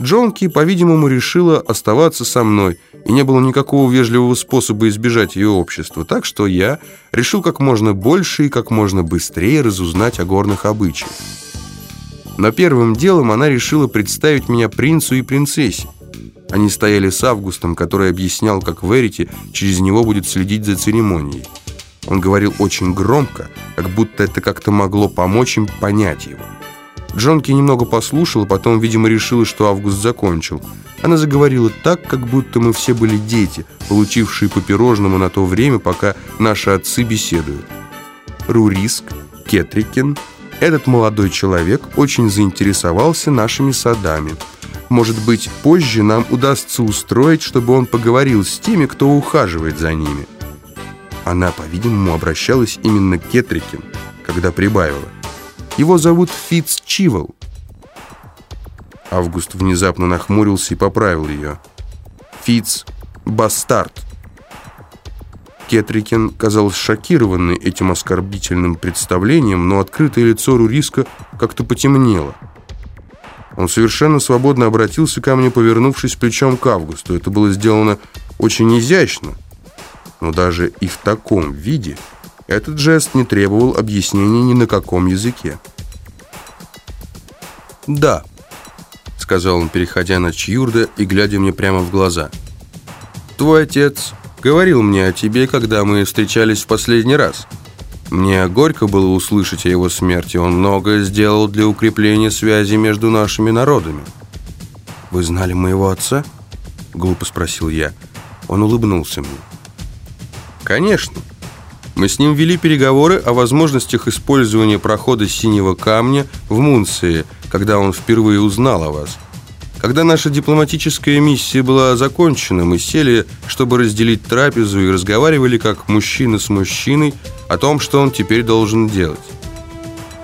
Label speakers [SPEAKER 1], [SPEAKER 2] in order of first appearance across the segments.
[SPEAKER 1] Джонки, по-видимому, решила оставаться со мной, и не было никакого вежливого способа избежать ее общества, так что я решил как можно больше и как можно быстрее разузнать о горных обычаях. Но первым делом она решила представить меня принцу и принцессе. Они стояли с Августом, который объяснял, как Верити через него будет следить за церемонией. Он говорил очень громко, как будто это как-то могло помочь им понять его. Джонки немного послушала, потом, видимо, решила, что Август закончил. Она заговорила так, как будто мы все были дети, получившие по пирожному на то время, пока наши отцы беседуют. Руриск, Кетрикин, этот молодой человек очень заинтересовался нашими садами. Может быть, позже нам удастся устроить, чтобы он поговорил с теми, кто ухаживает за ними. Она, по-видимому, обращалась именно к Кетрикин, когда прибавила. Его зовут Фитц Чивол. Август внезапно нахмурился и поправил ее. Фитц Бастард. Кетрикин казалась шокированной этим оскорбительным представлением, но открытое лицо Руриска как-то потемнело. Он совершенно свободно обратился ко мне, повернувшись плечом к Августу. Это было сделано очень изящно, но даже и в таком виде этот жест не требовал объяснений ни на каком языке. «Да», — сказал он, переходя на Чьюрда и глядя мне прямо в глаза. «Твой отец говорил мне о тебе, когда мы встречались в последний раз. Мне горько было услышать о его смерти. Он многое сделал для укрепления связи между нашими народами». «Вы знали моего отца?» — глупо спросил я. Он улыбнулся мне. Конечно. Мы с ним вели переговоры о возможностях использования прохода синего камня в Мунции, когда он впервые узнал о вас. Когда наша дипломатическая миссия была закончена, мы сели, чтобы разделить трапезу и разговаривали как мужчина с мужчиной о том, что он теперь должен делать.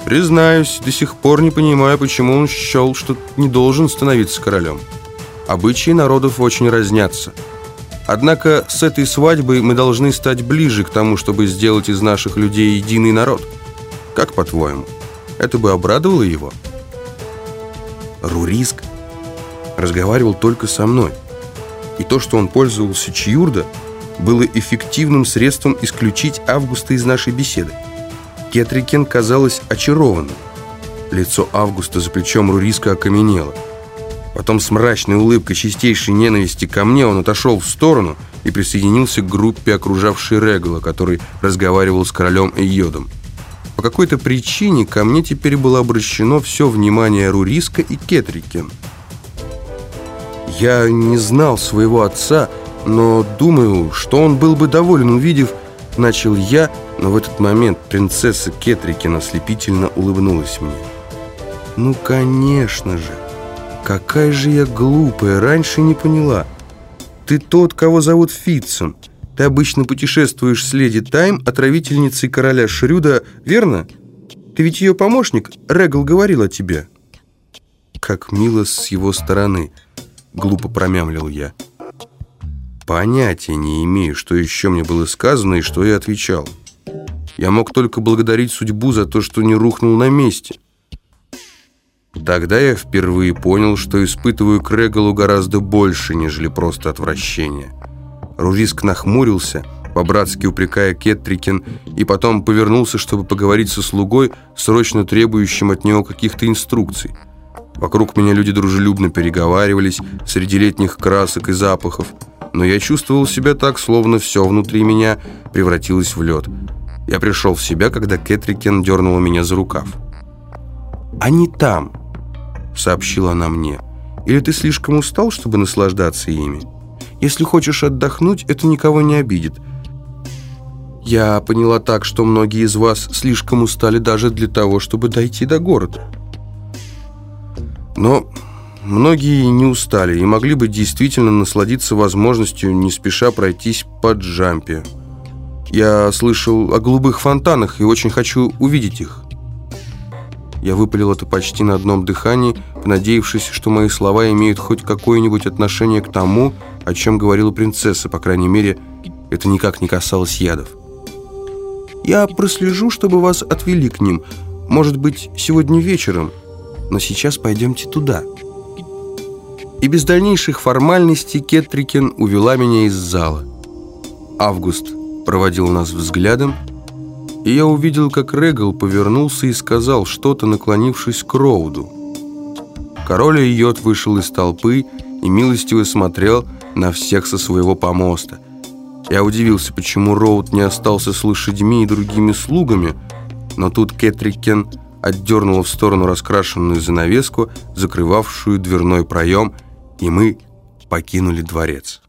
[SPEAKER 1] Признаюсь, до сих пор не понимаю, почему он счел, что не должен становиться королем. Обычаи народов очень разнятся – Однако с этой свадьбой мы должны стать ближе к тому, чтобы сделать из наших людей единый народ. Как по-твоему? Это бы обрадовало его? Руриск разговаривал только со мной. И то, что он пользовался Чьюрда, было эффективным средством исключить Августа из нашей беседы. Кетрикен казалось очарованным. Лицо Августа за плечом Руриска окаменело. Потом с мрачной улыбкой чистейшей ненависти ко мне он отошел в сторону и присоединился к группе, окружавшей Регула, который разговаривал с королем Эйодом. По какой-то причине ко мне теперь было обращено все внимание Руриска и Кетрикен. Я не знал своего отца, но думаю, что он был бы доволен, увидев, начал я, но в этот момент принцесса Кетрикин ослепительно улыбнулась мне. «Ну, конечно же!» Какая же я глупая, раньше не поняла. Ты тот, кого зовут Фитцем. Ты обычно путешествуешь с леди Тайм, отравительницей короля Шрюда, верно? Ты ведь ее помощник? Регл говорил о тебе. Как мило с его стороны, глупо промямлил я. Понятия не имею, что еще мне было сказано и что я отвечал. Я мог только благодарить судьбу за то, что не рухнул на месте. Тогда я впервые понял, что испытываю к Регалу гораздо больше, нежели просто отвращение. Рувиск нахмурился, по-братски упрекая Кеттрикин, и потом повернулся, чтобы поговорить со слугой, срочно требующим от него каких-то инструкций. Вокруг меня люди дружелюбно переговаривались среди летних красок и запахов, но я чувствовал себя так, словно все внутри меня превратилось в лед. Я пришел в себя, когда Кетрикен дернула меня за рукав. «Они там!» — сообщила она мне. «Или ты слишком устал, чтобы наслаждаться ими? Если хочешь отдохнуть, это никого не обидит. Я поняла так, что многие из вас слишком устали даже для того, чтобы дойти до города. Но многие не устали и могли бы действительно насладиться возможностью не спеша пройтись по джампе. Я слышал о голубых фонтанах и очень хочу увидеть их. Я выпалил это почти на одном дыхании, понадеявшись, что мои слова имеют хоть какое-нибудь отношение к тому, о чем говорила принцесса, по крайней мере, это никак не касалось ядов. «Я прослежу, чтобы вас отвели к ним. Может быть, сегодня вечером, но сейчас пойдемте туда». И без дальнейших формальностей Кетрикен увела меня из зала. Август проводил нас взглядом, и я увидел, как Регал повернулся и сказал что-то, наклонившись к Роуду. Король Йод вышел из толпы и милостиво смотрел на всех со своего помоста. Я удивился, почему Роуд не остался с лошадьми и другими слугами, но тут Кетрикен отдернула в сторону раскрашенную занавеску, закрывавшую дверной проем, и мы покинули дворец.